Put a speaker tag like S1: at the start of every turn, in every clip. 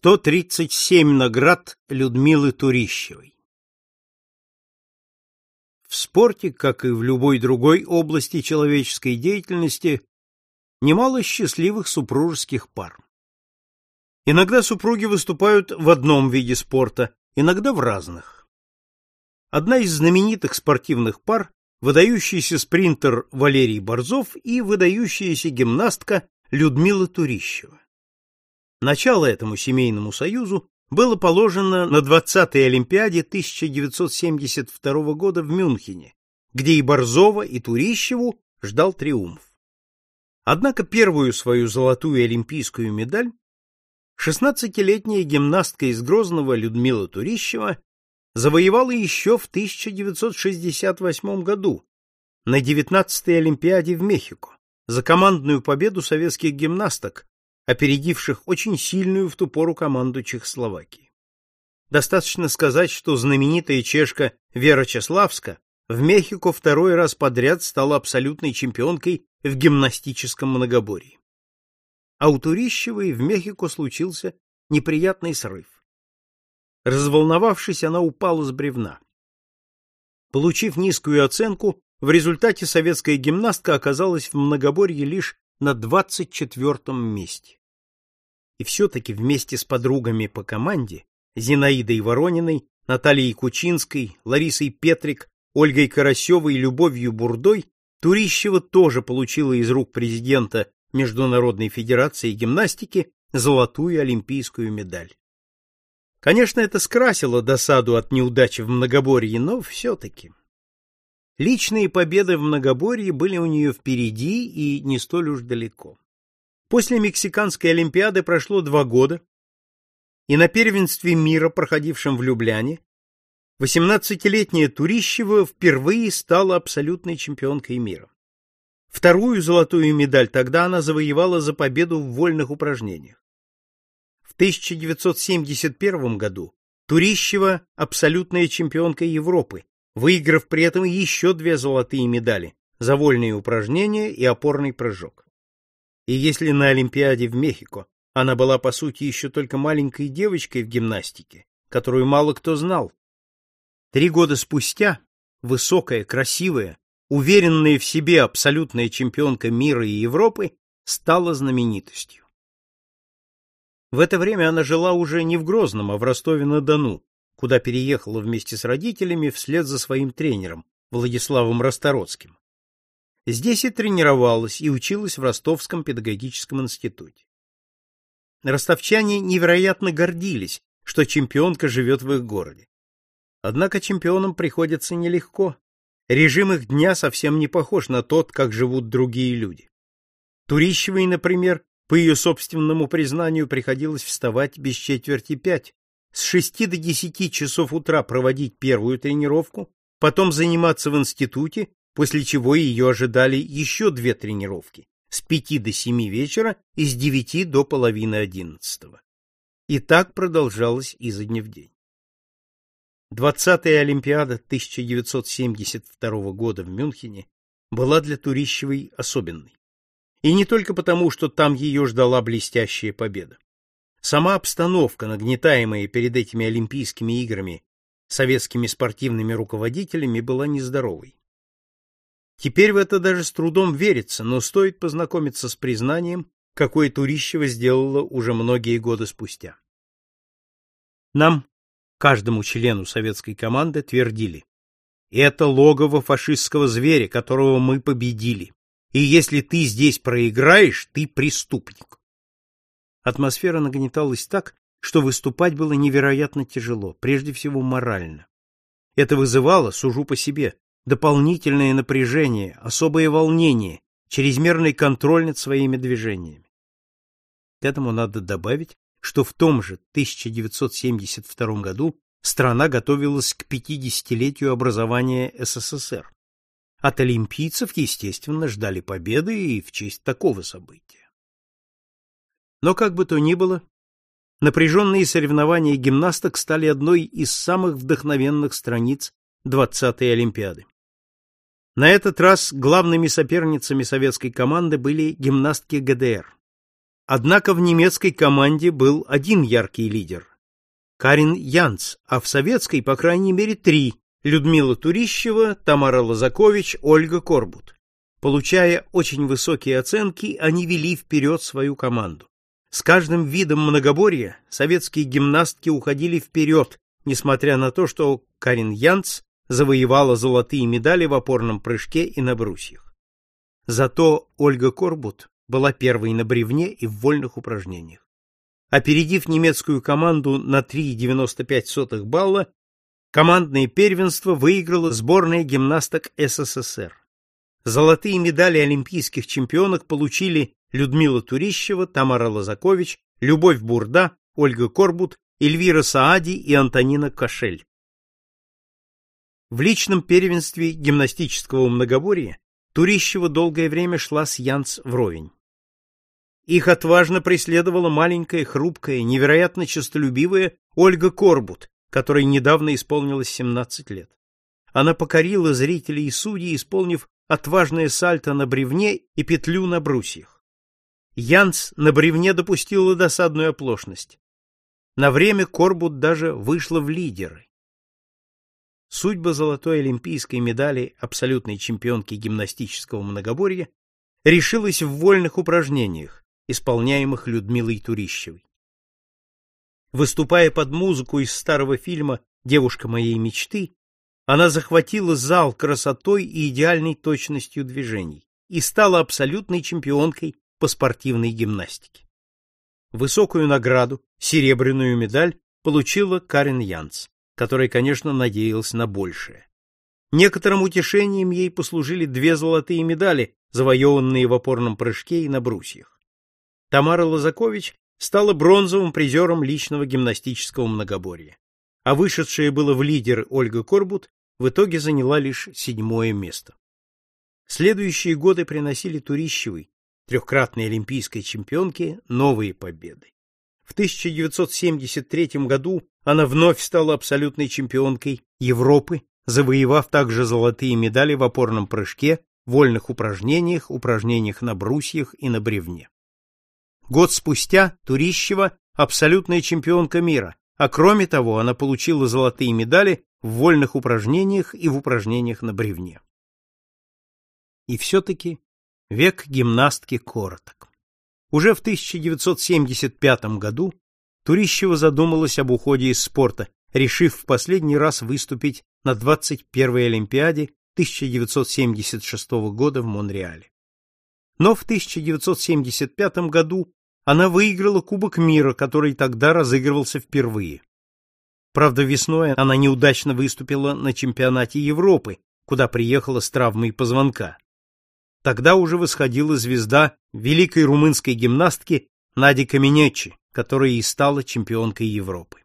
S1: 137 наград Людмилы Турищевой. В спорте, как и в любой другой области человеческой деятельности, немало счастливых супружеских пар. Иногда супруги выступают в одном виде спорта, иногда в разных. Одна из знаменитых спортивных пар выдающийся спринтер Валерий Борзов и выдающаяся гимнастка Людмила Турищева. Начало этому семейному союзу было положено на 20-й Олимпиаде 1972 года в Мюнхене, где и Борзова, и Турищеву ждал триумф. Однако первую свою золотую олимпийскую медаль 16-летняя гимнастка из Грозного Людмила Турищева завоевала еще в 1968 году на 19-й Олимпиаде в Мехико за командную победу советских гимнасток опередивших очень сильную в ту пору команду Чехословакии. Достаточно сказать, что знаменитая чешка Вера Чеславска в Мехико второй раз подряд стала абсолютной чемпионкой в гимнастическом многоборье. А у Турищевой в Мехико случился неприятный срыв. Разволновавшись, она упала с бревна. Получив низкую оценку, в результате советская гимнастка оказалась в многоборье лишь на 24-м месте. И все-таки вместе с подругами по команде, Зинаидой Ворониной, Натальей Кучинской, Ларисой Петрик, Ольгой Карасевой и Любовью Бурдой, Турищева тоже получила из рук президента Международной федерации гимнастики золотую олимпийскую медаль. Конечно, это скрасило досаду от неудачи в многоборье, но все-таки. Личные победы в многоборье были у нее впереди и не столь уж далеко. После Мексиканской Олимпиады прошло два года, и на первенстве мира, проходившем в Любляне, 18-летняя Турищева впервые стала абсолютной чемпионкой мира. Вторую золотую медаль тогда она завоевала за победу в вольных упражнениях. В 1971 году Турищева абсолютная чемпионка Европы, выиграв при этом еще две золотые медали за вольные упражнения и опорный прыжок. И если на Олимпиаде в Мехико она была по сути еще только маленькой девочкой в гимнастике, которую мало кто знал, три года спустя высокая, красивая, уверенная в себе абсолютная чемпионка мира и Европы стала знаменитостью. В это время она жила уже не в Грозном, а в Ростове-на-Дону, куда переехала вместе с родителями вслед за своим тренером Владиславом Ростородским. Здесь и тренировалась, и училась в Ростовском педагогическом институте. Ростовчане невероятно гордились, что чемпионка живет в их городе. Однако чемпионам приходится нелегко. Режим их дня совсем не похож на тот, как живут другие люди. Турищевой, например, по ее собственному признанию, приходилось вставать без четверти пять, с шести до десяти часов утра проводить первую тренировку, потом заниматься в институте после чего ее ожидали еще две тренировки с пяти до семи вечера и с девяти до половины одиннадцатого. И так продолжалось изо дня в день. Двадцатая Олимпиада 1972 года в Мюнхене была для Турищевой особенной. И не только потому, что там ее ждала блестящая победа. Сама обстановка, нагнетаемая перед этими Олимпийскими играми советскими спортивными руководителями, была нездоровой. Теперь в это даже с трудом верится, но стоит познакомиться с признанием, какое Турищева сделала уже многие годы спустя. Нам, каждому члену советской команды, твердили, это логово фашистского зверя, которого мы победили. И если ты здесь проиграешь, ты преступник. Атмосфера нагнеталась так, что выступать было невероятно тяжело, прежде всего морально. Это вызывало, сужу по себе, дополнительное напряжение, особое волнение, чрезмерный контроль над своими движениями. К этому надо добавить, что в том же 1972 году страна готовилась к 50-летию образования СССР. От олимпийцев, естественно, ждали победы и в честь такого события. Но как бы то ни было, напряженные соревнования гимнасток стали одной из самых вдохновенных страниц 20-й Олимпиады. На этот раз главными соперницами советской команды были гимнастки ГДР. Однако в немецкой команде был один яркий лидер Карин Янц, а в советской, по крайней мере, три Людмила Турищева, Тамара Лозакович, Ольга Корбут. Получая очень высокие оценки, они вели вперед свою команду. С каждым видом многоборья советские гимнастки уходили вперед, несмотря на то, что Карин Янц завоевала золотые медали в опорном прыжке и на брусьях. Зато Ольга Корбут была первой на бревне и в вольных упражнениях. Опередив немецкую команду на 3,95 балла, командное первенство выиграла сборная гимнасток СССР. Золотые медали олимпийских чемпионок получили Людмила Турищева, Тамара Лозакович, Любовь Бурда, Ольга Корбут, Эльвира Саади и Антонина Кошель. В личном первенстве гимнастического многоборья Турищева долгое время шла с Янц вровень. Их отважно преследовала маленькая, хрупкая, невероятно честолюбивая Ольга Корбут, которой недавно исполнилось 17 лет. Она покорила зрителей и судей, исполнив отважное сальто на бревне и петлю на брусьях. Янц на бревне допустила досадную оплошность. На время Корбут даже вышла в лидеры. Судьба золотой олимпийской медали абсолютной чемпионки гимнастического многоборья решилась в вольных упражнениях, исполняемых Людмилой Турищевой. Выступая под музыку из старого фильма «Девушка моей мечты», она захватила зал красотой и идеальной точностью движений и стала абсолютной чемпионкой по спортивной гимнастике. Высокую награду, серебряную медаль, получила Карен Янц, которая, конечно, надеялась на большее. Некоторым утешением ей послужили две золотые медали, завоеванные в опорном прыжке и на брусьях. Тамара Лозакович стала бронзовым призером личного гимнастического многоборья, а вышедшая было в лидеры Ольга Корбут в итоге заняла лишь седьмое место. Следующие годы приносили Турищевой, трехкратной олимпийской чемпионке, новые победы. В 1973 году она вновь стала абсолютной чемпионкой Европы, завоевав также золотые медали в опорном прыжке, вольных упражнениях, упражнениях на брусьях и на бревне. Год спустя Турищева абсолютная чемпионка мира, а кроме того, она получила золотые медали в вольных упражнениях и в упражнениях на бревне. И все-таки век гимнастки короток. Уже в 1975 году Турищева задумалась об уходе из спорта, решив в последний раз выступить на 21-й Олимпиаде 1976 года в Монреале. Но в 1975 году она выиграла Кубок мира, который тогда разыгрывался впервые. Правда, весной она неудачно выступила на чемпионате Европы, куда приехала с травмой позвонка. Тогда уже восходила звезда великой румынской гимнастки Нади Каменечи, которая и стала чемпионкой Европы.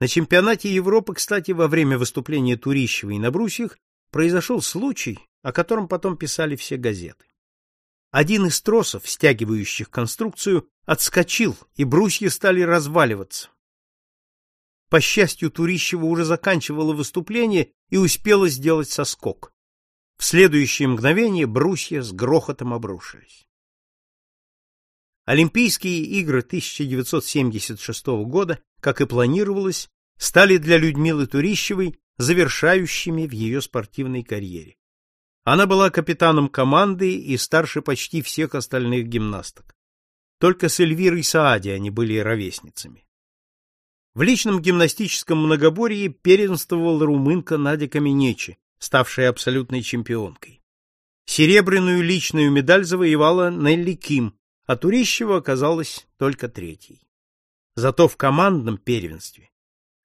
S1: На чемпионате Европы, кстати, во время выступления Турищевой на брусьях произошел случай, о котором потом писали все газеты. Один из тросов, стягивающих конструкцию, отскочил, и брусья стали разваливаться. По счастью, Турищева уже заканчивала выступление и успела сделать соскок. В следующее мгновение брусья с грохотом обрушились. Олимпийские игры 1976 года, как и планировалось, стали для Людмилы Турищевой завершающими в ее спортивной карьере. Она была капитаном команды и старше почти всех остальных гимнасток. Только с Эльвирой Саади они были ровесницами. В личном гимнастическом многоборье первенствовала румынка Надя Каменечи, ставшая абсолютной чемпионкой. Серебряную личную медаль завоевала Нелли Ким, а Турищева оказалась только третьей. Зато в командном первенстве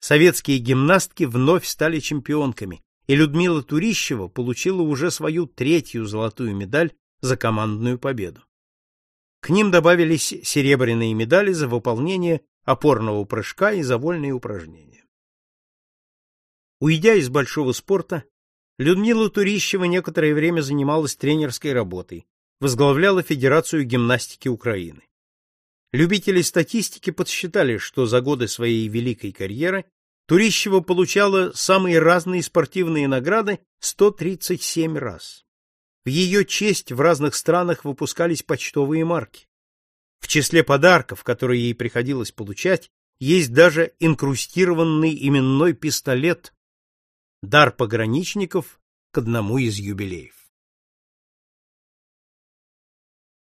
S1: советские гимнастки вновь стали чемпионками, и Людмила Турищева получила уже свою третью золотую медаль за командную победу. К ним добавились серебряные медали за выполнение опорного прыжка и за вольные упражнения. Уйдя из большого спорта, Людмила Турищева некоторое время занималась тренерской работой, возглавляла Федерацию гимнастики Украины. Любители статистики подсчитали, что за годы своей великой карьеры Турищева получала самые разные спортивные награды 137 раз. В ее честь в разных странах выпускались почтовые марки. В числе подарков, которые ей приходилось получать, есть даже инкрустированный именной пистолет, дар пограничников к одному из юбилеев.